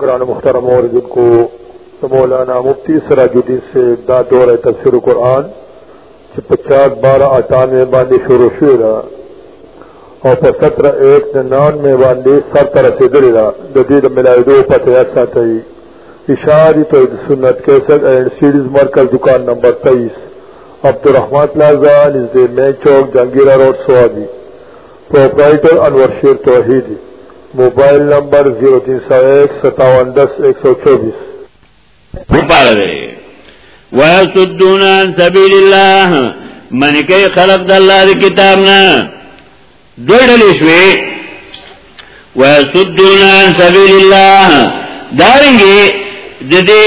گران مخترم موردن کو مولانا مفتی سراج الدین سے دا دور تفسیر قرآن چې په چار بارہ اٹھانوے باندې شروع شوې ده او په ستره ایک ننانوے باندې سر ته رسېدلې ده د دې د ملاویدو پته یاد ساتئ اشاری توحید سنت کیسټ اینڈ سیډیز مرکز دکان نمبر 23 عبدالرحمن پلازا نزدې مین چوک جنگیرا روډ سوابي پروپرائیٹر انور شیر توحیدی موبایل نمبر 03015710124 وپاره دی ويصدون عن سبيل الله من کوي خلق د الله د کتاب نه دوړل شوي ويصدون عن سبيل الله دارنګي د دې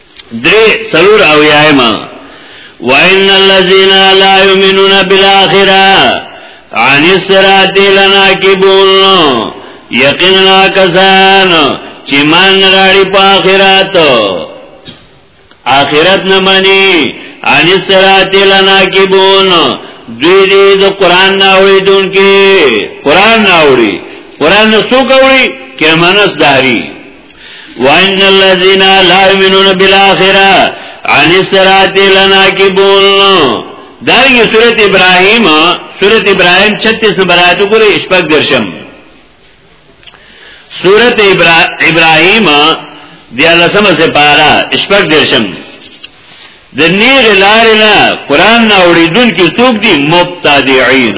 درې څلور او یایما وان الذين لا يؤمنون بالاخره عن الصراط لناكبون یقینا کسان چې مان راړي په آخرت آخرت نه مانی عن الصراط لناكبون دوی دې د قران نه اوریدونکو قران نه اوري قران نه څوک اوري کمنس داری وان الذين لا يؤمنون بالاخره عن الصراط لناكبون دارنګه سورۃ ابراهیم سورۃ ابراهیم 36 نمبر آیت ګورې شپږ درشم سورۃ ابراهیم دیالسم سے پارا شپږ درشم د نیغ لارنا قران نه اوریدون کې څوک دي مبتدعين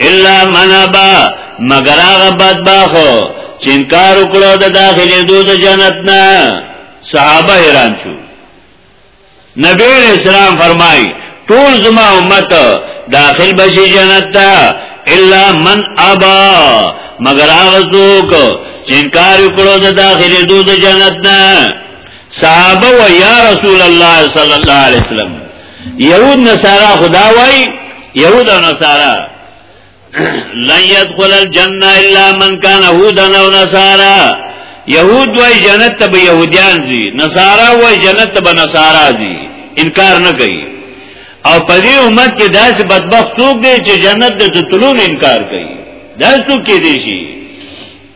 الا من ابا مگر هغه بدباخو چې انکار وکړو د داخلي دوه جنت نه صحابه حیران شو نبی اسلام فرمای ټول زما امت داخل بشي جنت ته الا من ابا مگر هغه څوک چې انکار وکړو د داخلي دوه جنت نه صحابه و یا رسول الله صلی الله علیه وسلم یهود نصارا خدا وای یهود او نصارا لن يدخل الجنه الا من كان هودا او نصارا یهود وای جنت ته يهوديان زی نصارا وای جنت ته نصارا زی انکار نه کوي او په دې امت کې داسې بدبخت څوک دی چې جنت ته تلون انکار کوي دا څوک کې دی شي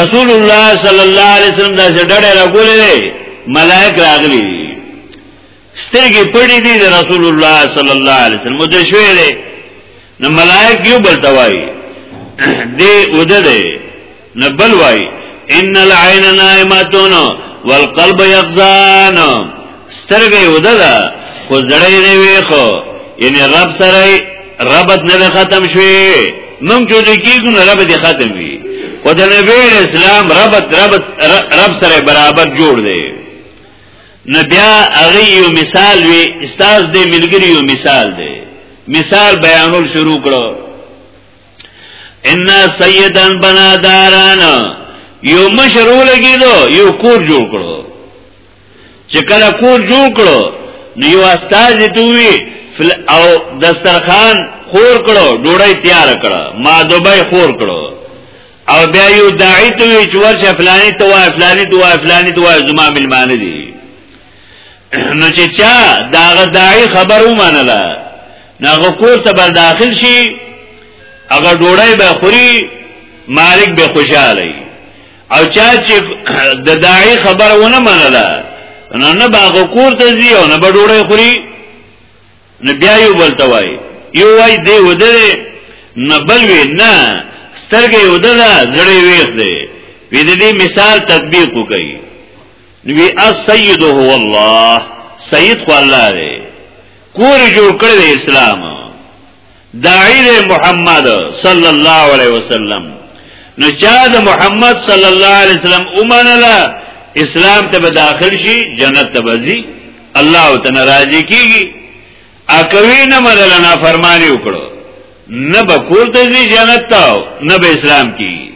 رسول الله صلی الله علیه وسلم دا ډډه راغولې ملائک راغلي سترګې پړې دي د رسول الله صلی الله علیه وسلم د شوې ده نو ملائک یو بل توای دې وده ده نه بل وای ان العين نائمتون والقلب يغزان سترګې وده ده خو زړه یې نه وي خو یعنی رب سره ربط نه ختم شوی نوم چې دې کېږو نه رب دې ختم وي او د نبی اسلام ربط ربط رب سره برابر جوړ دی نو بیا هغه یو مثال وی استاد دې ملګری یو مثال دی مثال بیانول شروع کړو ان سیدن بنا داران یو مشرو لګیدو یو کور جوړ کړو چې کله کور جوړ کړو نو یو استاد دوی او دسترخوان خور کړو ډوړی تیار کړو ما دوبای خور کړو او بیا یو داعی ته وی چې ورشه فلانی ته وای فلانی ته وای فلانی ته وای زما ملمانه دي نو چې چا داغه داعی خبر ومنله ناغه کور ته بر داخل شي هغه ډوړی به خوري مالک به خوشاله او چا چې د داعي خبره ونه منله نو نه باغ کور ته ځي او نه به ډوړې خوري نه بیا یو بلته وای یو وای دی وده نه بل وی نه سترګې وده ده زړې ویخ دی وی د دې مثال تطبیق وکړي نبی السید هو الله سید خو الله دی کور جوړ کړی اسلام داعی دی محمد صلی الله علیه وسلم نو چا د محمد صلی الله علیه وسلم اومنله اسلام ته به داخل شي جنت ته بزي الله ته ناراضي کیږي اکوی نه مدل نه فرمانی وکړو نه به کول ته جنت ته نه به اسلام کیږي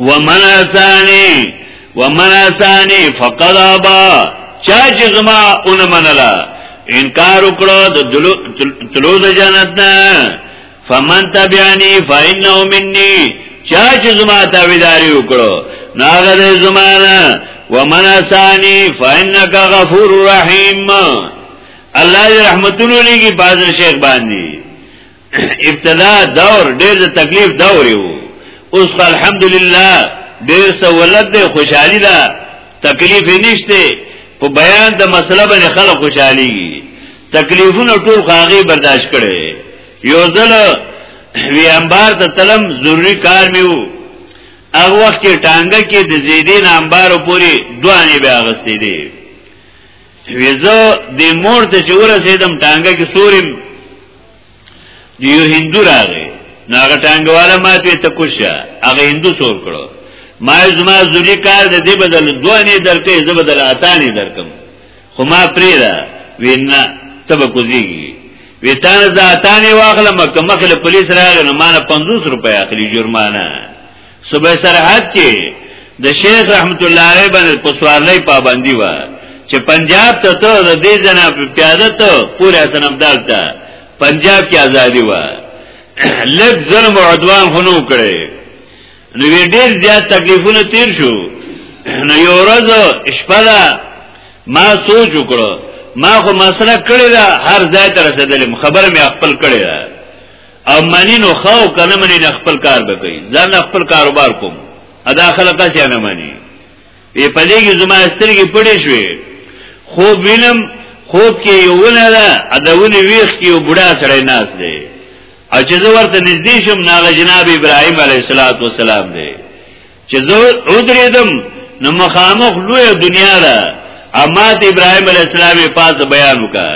ومن اسانی ومن اسانی فقد ابا چا چې زما اون منلا انکار وکړو د تلو د جنت نه فمن تبعنی فإنه مني چا چې زما تابعداري وکړو ناغه د زمانہ ومن اسانی فإنك غفور رحیم الله رحمتونو لګي باز شیخ باندې ابتدا دور ډیر د تکلیف دور یو اوس الحمدلله ډیر سہولت ده خوشحالی ده تکلیف نشته په بیان د مسله باندې خلک خوشحالي تکلیفونه ټول خاغي برداشت کړي یو ځل وی انبار ته تلم ضروری کار میو هغه وخت کې ټانګه کې د زیدین انبار پوری دوانې به اغستې دي ویزه د مور ته چې ورسېدم ټانګه کې سورم دیو هندو راغی ناغه ټانګواله ما ته تکوشه هغه هندو سور کړو ما زما زوري کار د دې بدل دوانې درکې زه بدل اتانې درکم خو ما پریرا وینا تب کوزیږي ویتان زه اتانې واخلم کمخله پولیس راغله ما 50 روپیا اخلي جرمانه صوبه سرحد کې د شیخ رحمت الله علیه باندې په سوارلۍ پابندي و چې پنجاب ته ته د دې جناب پیاده ته پورې سنمدار ته پنجاب کې ازادي و لږ ظلم او عدوان هنو کړي نو ډېر زیات تکلیفونه تیر شو نو یو ورځ شپه ده ما سوچ وکړو ما خو مسله کړی ده هر ځای ته رسېدلم خبر مې خپل کړی ده او منی نو خو کنه منی نه خپل کار وکړي ځان خپل کاروبار کوم ادا خلک څه نه منی په پدې کې زما سترګې پړې شوې خوب وینم خوب کې یوونه ده ادونه ویخ کې یو بډا سره ناس دی او چې زه ورته نږدې شم ناغه جناب ابراهيم عليه السلام دی چې زه ودرېدم نو مخامخ لوی دنیا را اما ته ابراهيم عليه السلام پاس بیان وکړ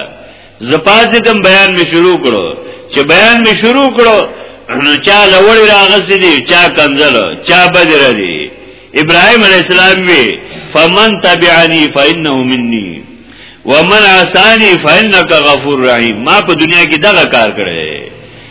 زپاسې تم بیان می شروع کړو چې بیان می شروع کړو نو چا لوړی راغسی دی چا کنزل چا بدر دی ابراهيم عليه السلام وی فمن تبعني فانه مني ومن عصاني فانك غفور رحيم ما په دنیا کې دغه کار کړی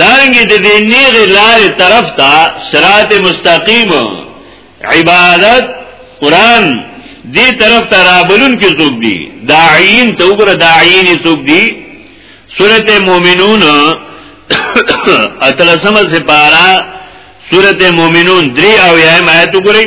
دارنګه د دې نیغه لارې طرف ته صراط مستقیم عبادت قران دې طرف ته رابلون کې څوک دي داعین ته وګوره داعین څوک دي سورته مومنون اتلسمه سپارا سورته مومنون 3 او یایم آیت وګورئ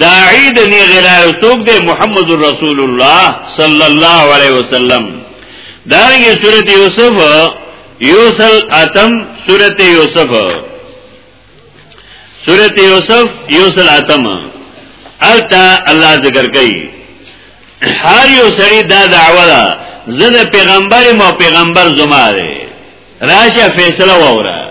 داعی د نیغه لار څوک دی محمد رسول الله صلی الله علیه وسلم دا یې سورته یوسف یوسل اتم سورته یوسف سورته یوسف یوسل اتم التا الله ذکر کوي هر یو سړی دا دعوه ده زه د پیغمبر مو پیغمبر زما دی راشه فیصله وره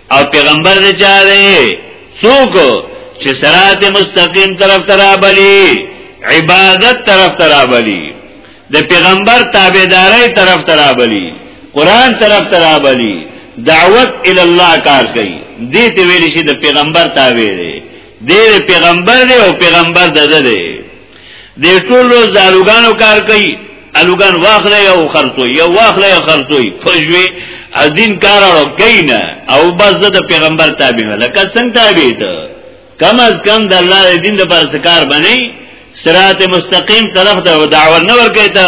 او پیغمبر دې چا دی څوک چې صراط مستقیم طرف ترابلی عبادت طرف ترابلی د پیغمبر تابعداري طرف ترابلی قران طرف ترابلی دعوت ال الله کار کوي دې ته ویل شي د پیغمبر تابع دی دې پیغمبر دی او پیغمبر دده دی د ټول روز د الوګانو کار کوي الوګان واخلې او خرڅوي یو واخلې او خرڅوي فجوي از دین کار او کینا او بس د پیغمبر تابع لکه څنګه تابع ته کم از کم د الله د دین د پر کار باندې صراط مستقیم طرف ته دعوت نه ورکړي ته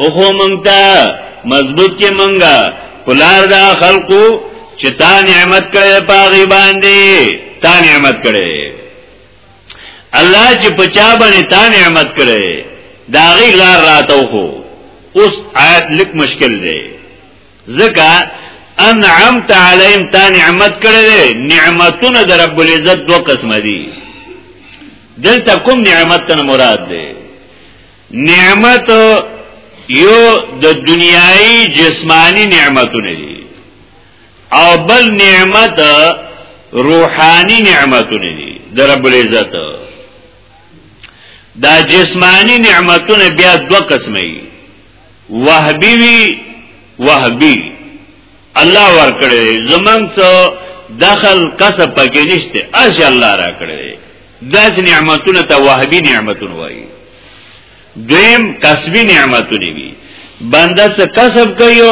او خو مونږ ته مضبوط کې مونږه پلار دا خلقو چې تا نعمت کړې پاغي باندې تا نعمت کړې الله چې پچا باندې تا نعمت کړې دا غي لار راتو خو اوس آیت لیک مشکل دی ځکه انعمت علیهم تا نعمت کړې نعمتونه در رب العزت دوه قسم دي دلته کوم نعمت ته مراد ده نعمت یو د دنیایي جسمانی نعمتونه دي او بل نعمت روحانی نعمتونه دي د رب العزت دا جسمانی نعمتونه بیا دو قسمه وهبی وی وهبی الله ور کړی زمنګ څو دخل کسب پکې نشته اش الله را کړی داس نعمتونه ته وهبي نعمتونه وایي دویم کسبی نعمتونه وي بنده څه کسب کوي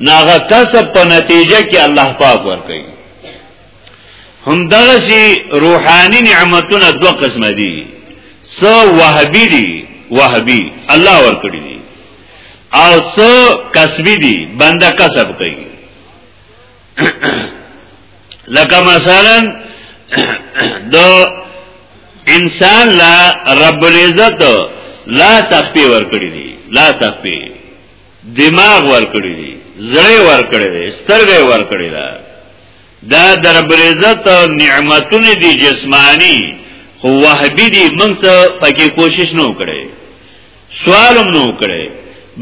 ناغه کسب په نتیجه کې الله پاک ور کوي هم دغه شي روحاني نعمتونه دوه قسم دي سو وهبي دي وهبي الله ور کړی او څو کسبی دی بنده کسب کوي لکه مثلا دو انسان لا رب العزت لا تخفی ورکړي دي لا تخفی دماغ ورکړي دي زړه ورکړي دي سترګې ورکړي ده دا د رب العزت نعمتونه دي جسمانی خو وهبي دي موږ څه پکې کوشش نه وکړي سوالم نو کړي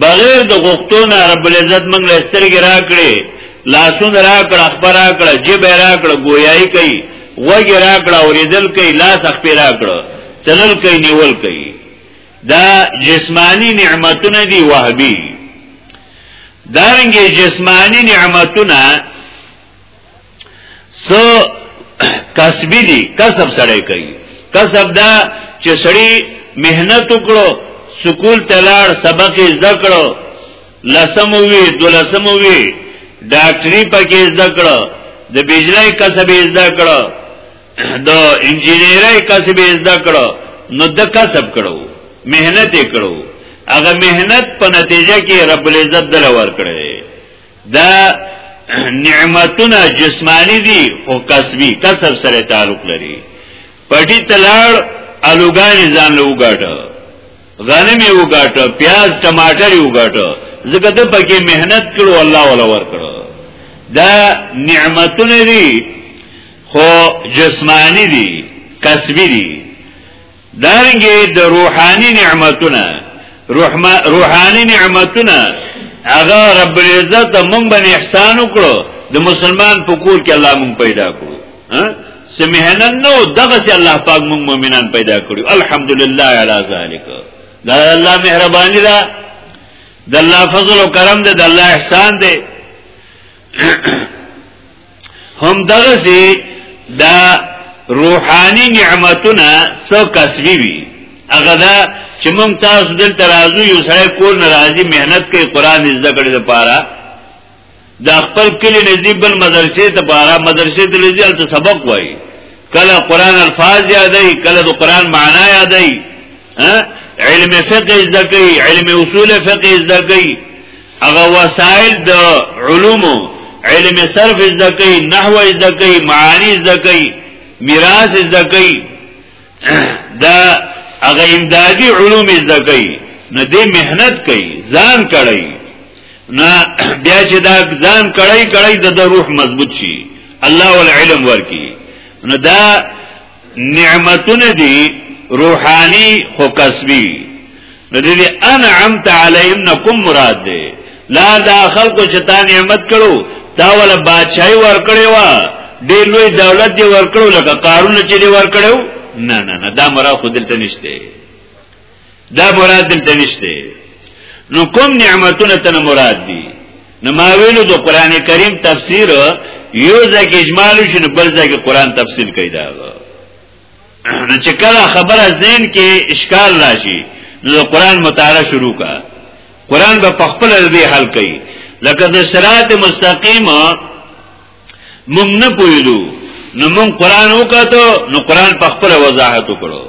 بغیر د غختونه رب العزت موږ له سترګې راکړي لاسون راکړه خبر راکړه جیب راکړه گویای کوي وګ راکړه اوریدل کوي لاس خپل راکړه تلل کوي نیول کوي دا جسمانی نعمتونه دی وهبي دارنګه جسمانی نعمتونه سو کسبی دی کسب سړی کوي کسب دا چې سړی مهنت وکړو سکول تلاړ سبق زده کړو لسم وی دولسم وی ډاکټري پکې زده کړو د بجلی کسب زده کړو د انجینری کسب زده کړو نو د کسب کړو مهنت کړو هغه مهنت په نتیجه کې رب العزت دل ور کړی دا نعمتونه جسمانی دي او کسبي کسب سره تعلق لري پټي تلاړ الوګان ځان له وګاټه غنم یې وګاټه پیاز ټماټر یې وګاټه زګه د پکې مهنت کړو الله ولا ور کړو دا نعمتونه دي خو جسمانی دي کسبی دي دارنګه د روحاني نعمتونه روحاني نعمتونه هغه رب العزت مونږ باندې احسان وکړو د مسلمان په کور کې الله مونږ پیدا کړو ها سمهنن نو دغه چې الله پاک مونږ مؤمنان پیدا کړو الحمدلله علی ذالک دا الله مهرباني ده د الله فضل او کرم ده د الله احسان ده هم دغه سي دا روحاني نعمتونه سو کسبي وي هغه دا چې موږ تاسو دل ترازو یو سړی کور ناراضي مهنت کوي قران زده کړي لپاره دا خپل کلی نزدیک بل مدرسې ته پاره مدرسې ته لږه ته سبق وایي کله قران الفاظ یادای کله د قران معنا یادای علم فقه زده کوي علم اصول فقه زده کوي هغه وسایل د علومو علم صرف زده کوي نحو زده کوي معانی زده کوي میراث زده کوي دا هغه امدادي علوم زده کوي نه دې مهنت کوي ځان کړی نه بیا چې دا ځان کړی کړی د روح مضبوط شي الله ول علم ورکی نو دا نعمتونه دي روحاني خو کسبي نو دې انعمت علیهم نکم مراد دي لا دا خلکو چې تا نعمت کړو تا ول بادشاہي ورکړې وا ډېر لوی دولت دی ورکړو لکه قارون چې دی ورکړو نه نه نه دا مراد خو دلته نشته دا مراد دلته نشته نو کوم نعمتونه تن مراد دي نو ما ویلو د قران کریم تفسیر یو ځکه اجمال شي نو بل ځکه قران تفسیر کوي دا نو چې کله خبره زین کې اشکال راشي نو قران مطالعه شروع کا قران به په خپل دې حل کوي لکه د صراط مستقیم مونږ نه پوهیدو نو مونږ قران وکړو نو قران په خپل وضاحت وکړو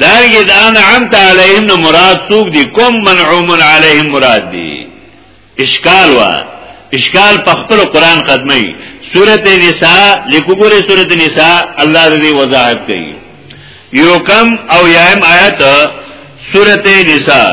دارنګه دا انعمت علیهم نو مراد څوک دي کوم منعوم علیهم مراد دي اشکال وا اشکال په خپل قران ختمي سورته نساء لیکو ګوره سورته نساء الله دې وضاحت کوي یو کم او یایم آیت سورته نساء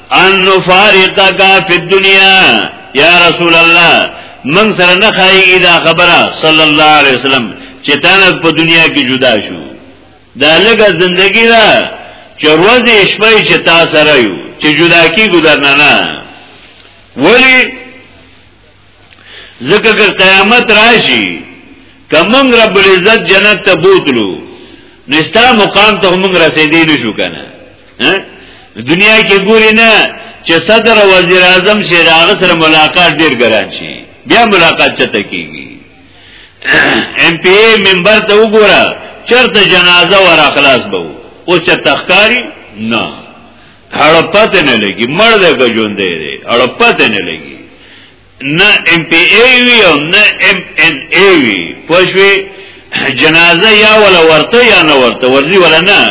ان نفارقک فی الدنیا یا رسول الله من سره نه خایي دا خبره صلی الله علیه وسلم چې تاسو په دنیا کې جدا شو دا لګه زندگی دا چې روز شپې چې تاسو سره یو چې جدا کیږو درنه نه ولی ځکه که قیامت راشي کمن رب العزت جنت ته بوتلو نستا مقام ته موږ رسیدې نشو کنه دنیا کې ګوري نه چې صدر او وزیر اعظم شي راغه سره ملاقات ډیر ګران شي بیا ملاقات چته کیږي ایم پی ای ممبر ته وګوره چرته جنازه ور اخلاص بو او چرته ښکاری نه اړه پته نه لګي مړ ده که ژوند دی اړه پته نه لګي نه ایم پی ای وی او نه ایم ان ای وی پښوی جنازه یا ولا ورته یا نه ورته ورزی ولا نه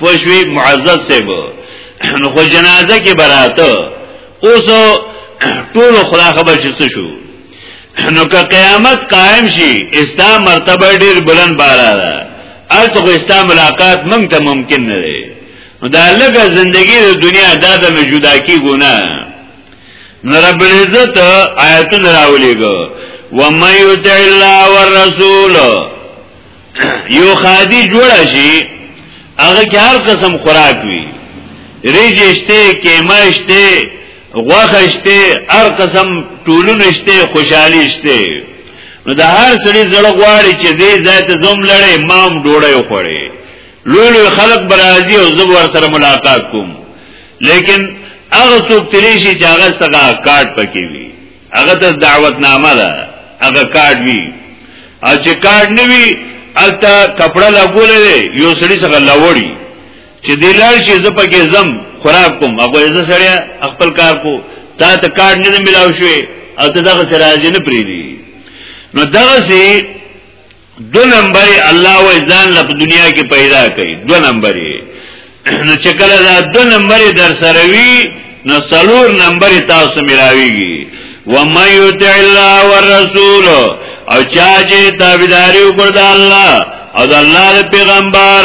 پښوی معزز سیب نو خو جنازه کې براته اوس ټول خدا خبر شته شو نو که قیامت قائم شي استا مرتبه ډیر بلند بالا ده الته خو استا ملاقات مونږ ته ممکن نه دی دا لګه زندگی د دنیا دا د جدا کی ګنا نو رب العزت آیتونه راولېګو و مې یطع الله والرسول یو خادي جوړ شي هغه کې هر قسم خوراک وي ریجشته کېماشته غوخشته هر قسم ټولونشته خوشحالي شته نو د هر سړي زړه غواړي چې دې ذات زوم لړې مام ډوړې وخوري لوی لوی خلق برازي او زب ور سره ملاقات کوم لیکن هغه څوک تیری شي چې هغه څنګه کارت پکې وي هغه ته دعوت نامه ده هغه کارت وي او چې کارت نه وي الته کپڑا لګولې یو سړي څنګه لوړي چې دلار شي زپه کې زم خوراک کوم هغه یې سره خپل کار کو تا ته کارت نه ملاو شوی او ته دغه سره راځي نه پریدي نو دغه سي دو نمبر الله وای ځان له دنیا کې پیدا کړي دو نمبر نو چې کله دا دو نمبر در سره وي نو څلور نمبر تاسو ملاويږي و مې یطع الله والرسول او چا چې تابعداري وکړه الله او د الله پیغمبر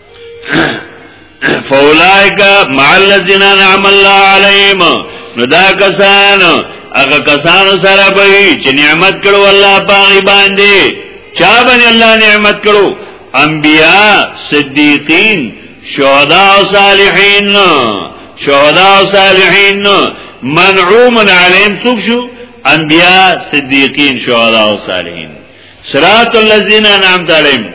فولائک مع الذین نعم الله علیهم نو دا کسان هغه کسان سره به چې نعمت کړو الله پاغي باندې چا باندې الله نعمت کړو انبیاء صدیقین شهدا او صالحین شهدا او صالحین منعوم علیهم څوک شو انبیاء صدیقین شهدا او صالحین صراط الذين انعمت عليهم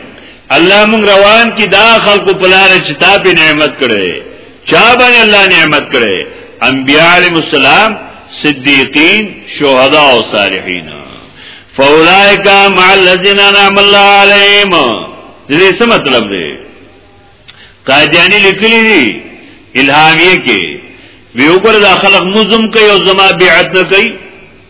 الله مونږ روان کی دا خلق په لار چې تا په نعمت کړي چا باندې الله نعمت کړي انبیاء علیهم السلام صدیقین شهدا او صالحین فاولائک مع الذين انعم الله عليهم دې څه مطلب دی قادیانی لیکلی دی الهامیه کې ویو پر دا خلق مزم کوي او زما بیعت نه کوي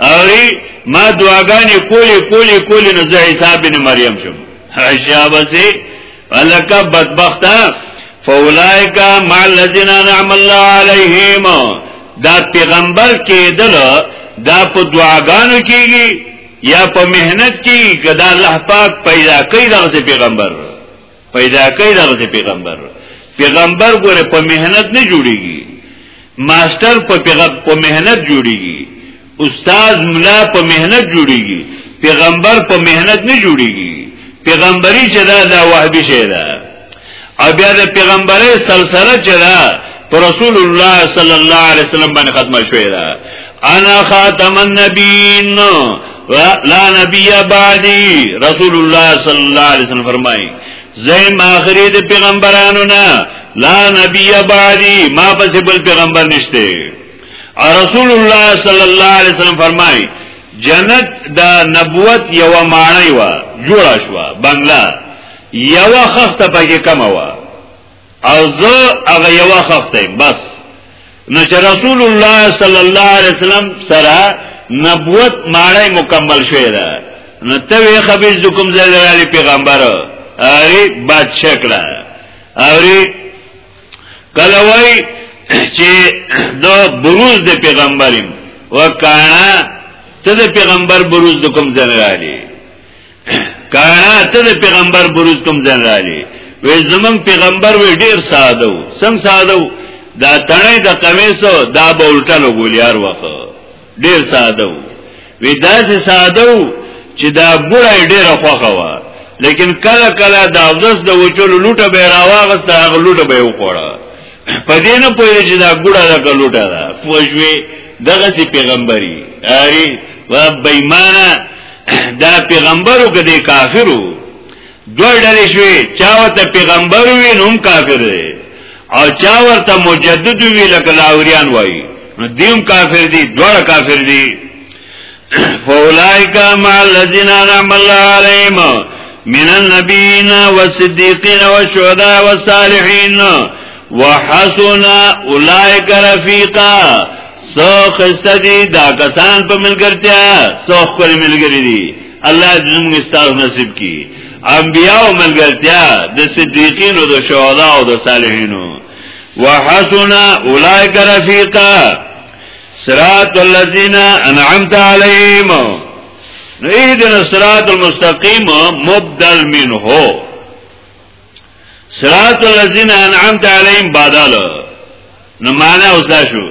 اوی ما دعاګانې کولې کولې کولې نو زه عیسی بن مریم شم حاشا بسې الک بدبختا فاولائک مع الذین انعم الله علیهم دا پیغمبر کېدل دا په دعاګانو کېږي یا په مهنت کېږي کدا الله پاک پیدا کوي دا پیغمبر پیدا کوي دغه پیغمبر پیغمبر ګوره په مهنت نه جوړیږي ماستر په پیغمبر په مهنت جوړیږي استاد ملا په مهنت جوړیږي پیغمبر په مهنت نه جوړیږي پیغمبري چې دا د وهبي شه ده او بیا د پیغمبري سلسله چې ده پر رسول الله صلی الله علیه وسلم باندې ختمه شوې ده انا خاتم النبیین لا نبی بعدی رسول الله صلی الله علیه وسلم فرمایي زم اخری د پیغمبرانو نه لا نبی بعدی ما پس بل پیغمبر نشته رسول الله صلی الله علیه وسلم فرمایي جنت د نبوت یو معنی و جوړ شو بنگلا یو خخت پکې کم و او زه هغه یو وخت بس نو چې رسول الله صلی الله علیه وسلم سره نبوت ماړی مکمل شوی دا نو ته وی خبيز د کوم ځای لري پیغمبر اری باد شکل اری کله وای چې دا بروز د پیغمبریم وکانا ته د پیغمبر بروز د کوم ځای لري کانا ته د پیغمبر بروز کوم ځان را لې وې زمون پیغمبر وې ډیر ساده و سم ساده و دا تڼې د قمیصو دا به الټا لګولیار وخت ډیر ساده و وې دا سه ساده و چې دا بوړې ډیره خوخه و لیکن کله کله دا اوس د وچولو لوټه به راواغسته هغه لوټه به وخوړه په دې نه پوهې چې دا ګوړه دا لوټه ده فوجوي دغه سي پیغمبري اری و بېمانه دا پیغمبرو کدی کافرو دوه ډلې شوې چا ورته پیغمبر وي نوم کافر دی او چا ورته مجدد وي لکه لاوریان وایي نو دیم کافر دي دوه کافر دي فولائک مع الذین انعم الله علیهم من النبیین والصدیقین والشهداء والصالحین وحسن اولائک رفیقا سو خسته دي دا کسان په ملګرتیا سو خپل ملګری دي الله دې موږ استاد نصیب کړي انبیاء او ملګرتیا د صدیقین او د شهدا او د صالحینو وحسن اولائک رفیقا صراط الذین انعمت علیهم نو ایدن صراط المستقیم مبدل منه صراط الذين انعمت عليهم بادالو نو معنا اوسا شو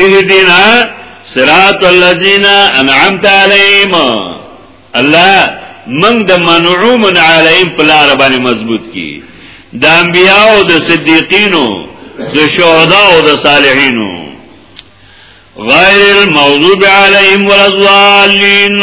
اهدنا صراط الذين انعمت عليهم الله من د منعوم عليهم پلار باندې مضبوط کی د انبیاء او د صدیقینو د شهدا او د صالحینو غیر المغضوب عليهم ولا الضالين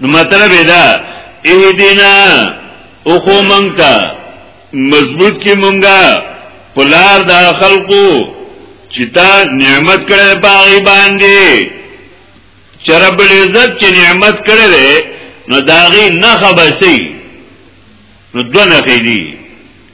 نو مطلب دا اهدینا او خو منتا مضبوط کی مونږه پلار دا خلقو چې تا نعمت کړې باغی باندې چرب العزت چې نعمت کړې نو داغي نه خبسي نو دونه خېدی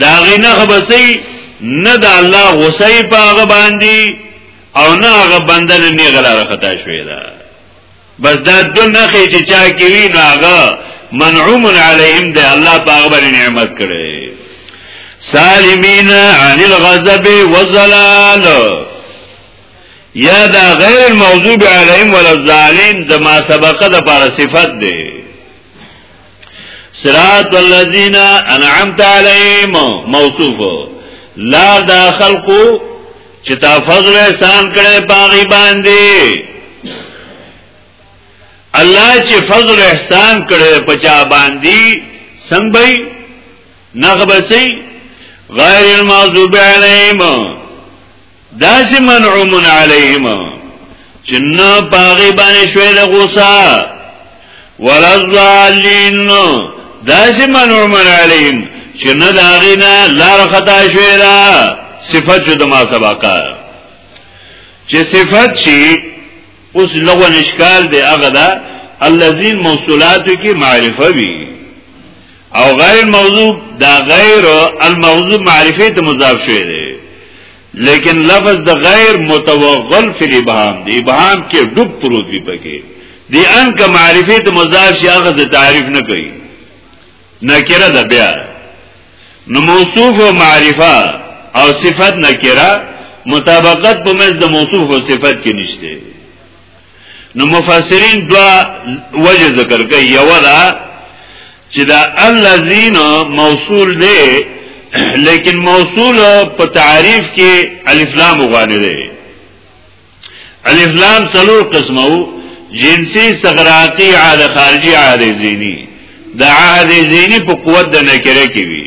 دا غینه خبسي نه د الله غصه په هغه باندې او نه هغه بندل نه غلار خطا شوی دا بس دا دو نخې چې چا کې وی نو هغه منعوم علیهم د الله په هغه باندې نعمت کړي سالمین عن الغضب والضلال یا دا غیر الموضوب علیهم ولا الظالم د ما سبقه د پر صفت دی صراط الذين انعمت عليهم موصوف لا دا خلقو چې تا فضل احسان کړي باغی باندې الله چې فضل احسان کړي پچا باندې څنګه وي نغبسي غیر المغضوب علیهم داسې منعوم علیهم چې نه باغی باندې شوی د غوسه ولذالین داسې منعوم علیهم چې نه داغینا لار خطا شوی را صفت شو د ما سبقه چې صفت شي اوس لغو نشکال دی هغه دا الذین موصولات کی معرفه وی او غیر الموضوع دا غیر الموضوع معرفه ته مضاف شوی دی لیکن لفظ د غیر متوغل فی الابهام دی ابهام کې ډوب پروت دی پکې دی ان کا معرفه ته مضاف شي هغه څه تعریف نه کوي نکره ده بیا نو موصوف او معرفه او صفت نکره مطابقت په مز د موصوف او صفت کې نشته نو مفسرین دوا وجه ذکر کوي یو دا چې دا الذین موصول دی لیکن موصول په تعریف کې الف لام وغانې دی الف لام څلور قسمه جنسی صغراتی عاد خارجی عاد زینی دا عاد زینی په قوت د نکره کې وی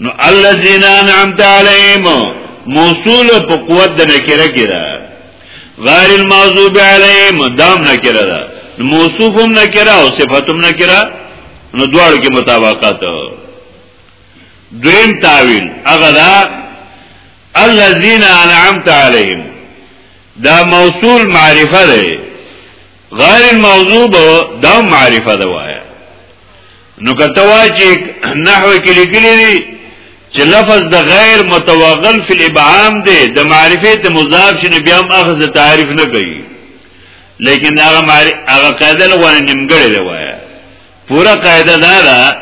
نو الذين انعمت عليهم موصول په قوت د نکره کې ده غیر المغضوب عليهم دام نکره ده موصوف هم نکره او صفت هم نکره نو دواړو کې مطابقت دویم تعویل هغه ده الذين انعمت عليهم دا موصول معرفه ده غیر الموضوع دا معرفه ده وایي نو کته وایي چې نحوه کې لیکلي دي چې لفظ د غیر متوغل فی الابهام دی د معرفه ته مضاف شنه بیا هم اخذ تعریف نه کوي لیکن هغه هغه قاعده لغوانه نیمګړې ده وایي پورا قاعده دا ده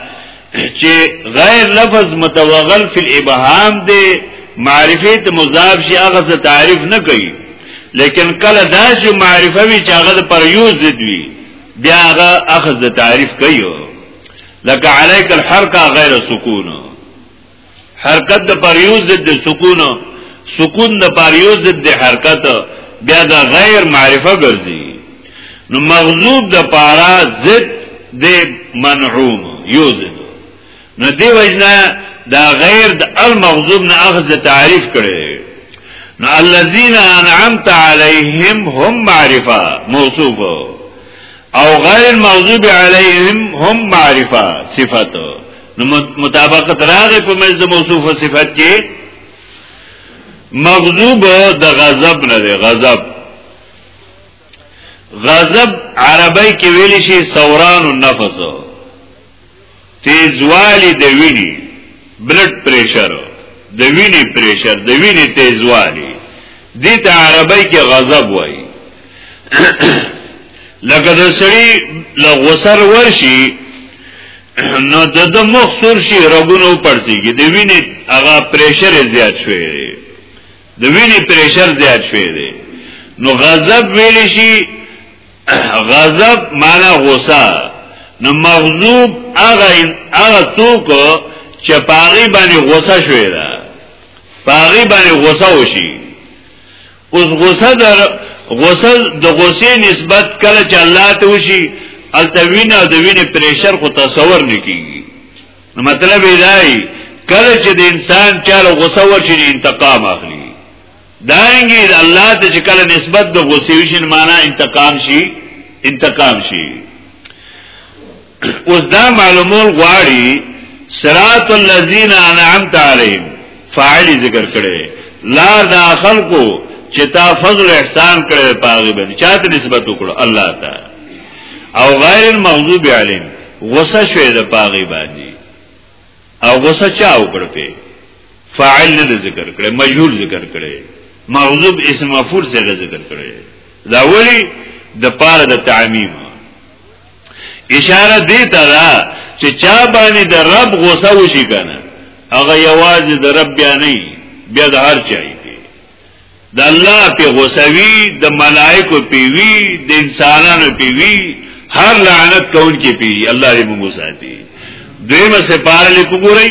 چې غیر لفظ متوغل فی الابهام دی معرفه ته مضاف شي هغه څه تعریف نه کوي لیکن کله دا چې معرفه وی چې هغه پر یو ضد وی بیا هغه اخذ تعریف کوي لکه علیک الحرکه غیر سکون حرکت د پر یو ضد د سکون سکون د پر یو ضد د حرکت بیا د غیر معرفه ګرځي نو مغضوب د پارا ضد د منعوم یو ضد نو دی وجنا دا غیر د المغضوب نه اخذ تعریف کړي نو الذين انعمت عليهم هم معرفه موصوف او غیر المغضوب عليهم هم معرفه صفته نو مطابقت راغې په مز د موصوف او صفت کې مغضوب د غضب نه دی غضب غضب عربی کې ویل شي سوران النفس تیزوالی د ویني بلډ پریشر د ویني پریشر د ویني تیزوالی دې ته عربی کې غضب وایي لکه د سړي له غوسر ورشي نو د د مخ سور شي رګونو پړسيږي د وینې هغه پريشر زیات شوی دی د وینې پريشر زیات شوی دی نو غضب ویل شي غضب معنا غوسه نو مغضوب هغه هغه څوک چې پاغي باندې غوسه شوی دا پاغي باندې غوسه وشي اوس غوسه در غوسه د غوسې نسبت کله چې الله ته وشي التوینه او د وینې پریشر خو تصور نکېږي نو مطلب یې دی کله چې د انسان چاله غوسه وشي انتقام اخلي دانګي الله ته چې کله نسبت د غوسې وشي معنا انتقام شي انتقام شي اوس دا معلومول غواړي صراط الذين انعمت عليهم فاعل ذکر کړي لار دا خلقو چې تا فضل احسان کړي پاغي باندې چاته نسبت وکړو الله تعالی او غیر المغضوب عليهم غصه شوی د پاغي باندې او غصه چا وکړ په فاعل نه ذکر کړي مجهول ذکر کړي مغضوب اسم مفعول سره ذکر کړي دا ولی د پاره د تعمیم اشاره دې ته ده چې چا باندې د رب غوسه وشي کنه هغه یوازې د رب بیا نه بیا د هر چا دی د الله په غوسه وی د ملائکو په وی د انسانانو په وی هر لعنت کون کې پی الله دې موږ ساتي دویمه سپاره لیکو ګورئ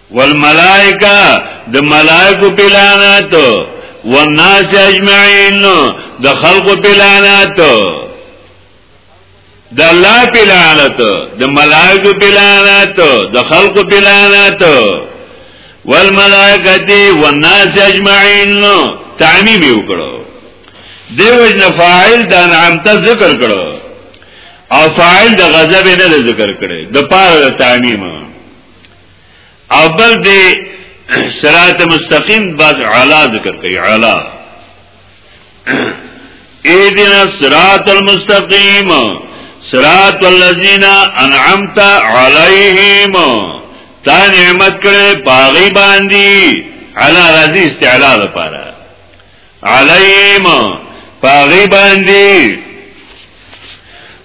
والملائکه د ملائکو پلانات والناس اجمعین د خلقو پلانات د الله پلانات د ملائکو پلانات د خلقو پلانات والملائکتی والناس اجمعین تعمیم یو کړو دیوژ نه فاعل د انعام ته ذکر کړو او فاعل د غضب نه ذکر کړي د پاره د تعمیم او بل دی صراط مستقیم بعد علا ذکر کوي علا ایدنا صراط المستقیم صراط الذین انعمت علیہم تا نعمت کړي پاغي باندې علا راضی استعلا لپاره علیہم پاغي باندې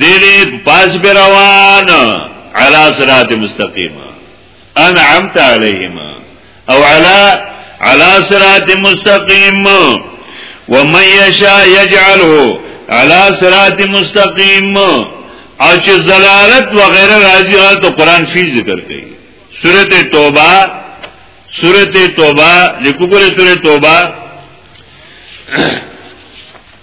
دیلی پاس بی روان علا سرات مستقیم انعمت علیهم او علا علا سرات مستقیم ومن یشا یجعله علا سرات مستقیم او چې زلالت وغیره راځي هغه ته قران فی ذکر کوي سورته توبه سورته توبه لیکو ګره سورته توبه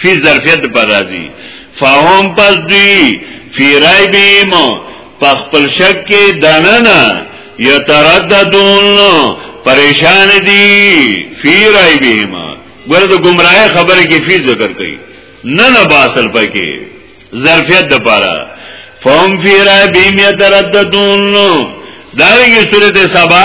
فی ظرفیت پر راضی فهم پس دی فی رای بیم پا خپل شک کی دننا یترددون پریشان دی فی رای بیم گرد گمراہ خبر کی فی ذکر کئی ننا باسل پکی ظرفیت دا پارا فهم فی رای بیم یترددون دارنگی صورت سبا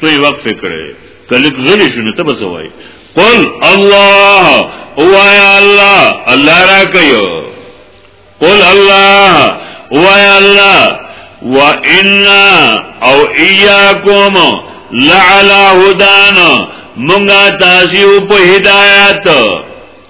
ته وقف کړي کلک غلی شونه ته بسوای قل الله هو یا الله الله را کوي قل الله هو یا الله وانا او اياكم لعلى هدانا مونږه تاسو په هدايت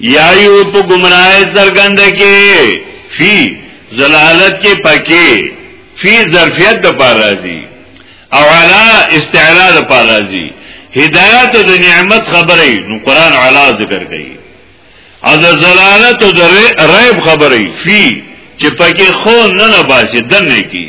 یا یو په گمراهی سرګند کې فی زلالت کې پکې فی ظرفیت د پارازی او علا استعلا د پارازی هدایت د نعمت خبرې نو قران علا ذکر کوي او د زلالت او د ریب خبرې فی چې پکې خو نه نه باسي دنه کی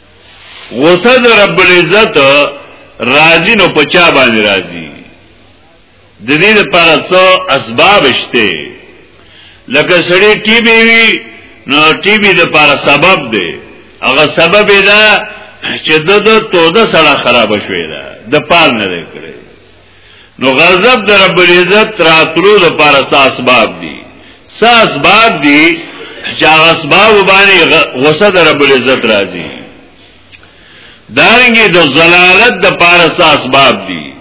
غصه د رب العزت راضی نو پچا باندې راضی د دې لپاره څو اسباب شته لکه سړی ټي بي وي نو ټي بي د لپاره سبب دی هغه سبب دا چې د توده سره خراب شوی دا د پال نه دی نو غضب در رب العزت راتلو د پاره ساس باب دي ساس باب دي چې هغه اسباب باندې غصه در رب العزت راځي دارنګي د زلالت د پاره ساس باب دي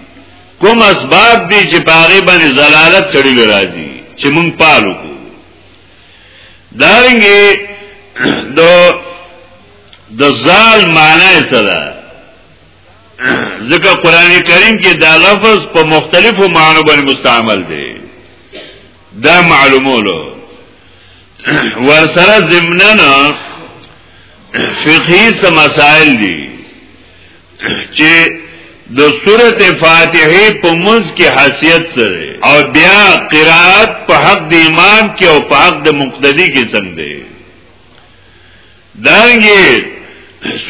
کوم اسباب دي چې پاغه باندې زلالت چړي راځي چې مونږ پالو کو دارنګي د د زال معنی څه ده ځکه قران کریم کې دا لفظ په مختلفو معنو باندې مستعمل دی دا معلومولو ورسره ضمننا فقهي سم مسائل دي چې د سورته فاتحه په منځ کې حیثیت سره او بیا قرات په حق د امام کې او په حق د مقتدی کې څنګه دی دانګي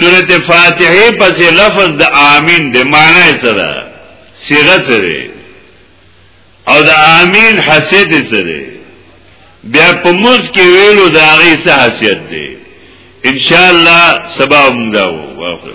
سورت فاتحه پس لفظ د آمین د معنی سره صيغه سره او د آمین حسیت سره بیا په موږ کې ویلو د هغه څه حسیت دی ان شاء الله سبا موږ واخلو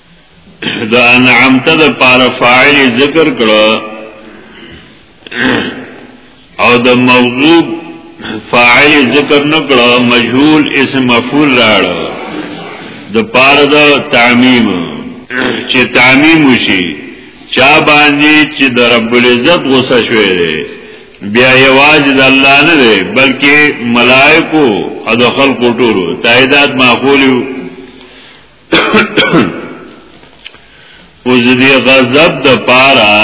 د انعمت د پاره فاعل ذکر کړه او د موضوب فاعل ذکر نکړه مجهول اسم مفعول راړ د پاره د تعمیم چې تعمیم وشي چا باندې چې د رب العزت غوسه شوی دی بیا یواز د الله نه دی بلکې ملائکو او د خلقو ټولو تاییدات معقول او دې غضب د پاره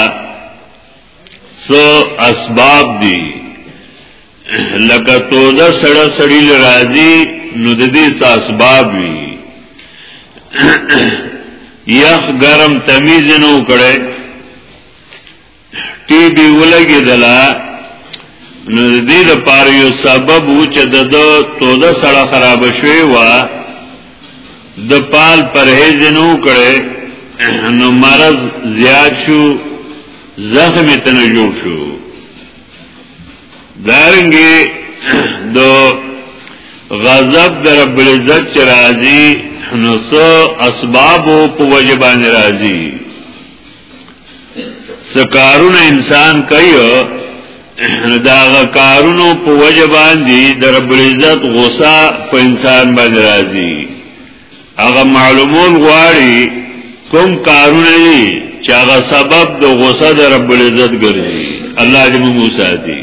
سو اسباب دي لکه توده سړه سړی لرازی نو د دې اسباب وي یخ گرم تمیز نو کړي ټي بي ولګېدله نو د دې لپاره یو سبب و چې د ده توده سړه خرابه شوې وه د پال پرهیز یې نه وکړی نو مرض زیات شو زخم یې تنه جوړ شو دارنګې د غضب د رب العزت چې راځي نو څه اسبابو په وجه باندې راځي سکارونه انسان کوي دا کارونو په وجه باندې د رب العزت غوسه په انسان باندې راځي هغه معلومون غواړي کوم کارونه دي چې هغه سبب د غوسه د رب العزت ګرځي الله دې موږ وساتي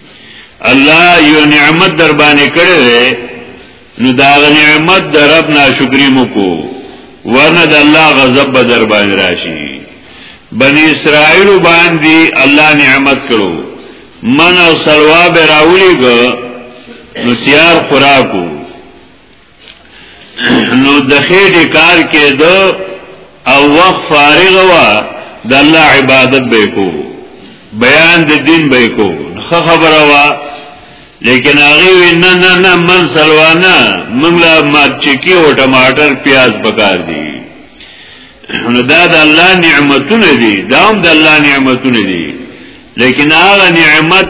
الله یو نعمت در باندې کړی دی نو دا نعمت در رب ناشکری مو کو ورنه د الله غضب به در باندې راشي بنی اسرائیل باندې الله نعمت کړو من او سلوا به راولېګ نو تیار خوراکو نو د خېټې کار کېدو او وخت فارغ وا د الله عبادت به کو بیان د دین به کو خه خبره وا لیکن هغه وی نه نه نه من سلوانا منګلا مرچکی او ټماټر پیاز پکار دي نو دا د الله نعمتونه دي دا هم د الله نعمتونه دي لیکن هغه نعمت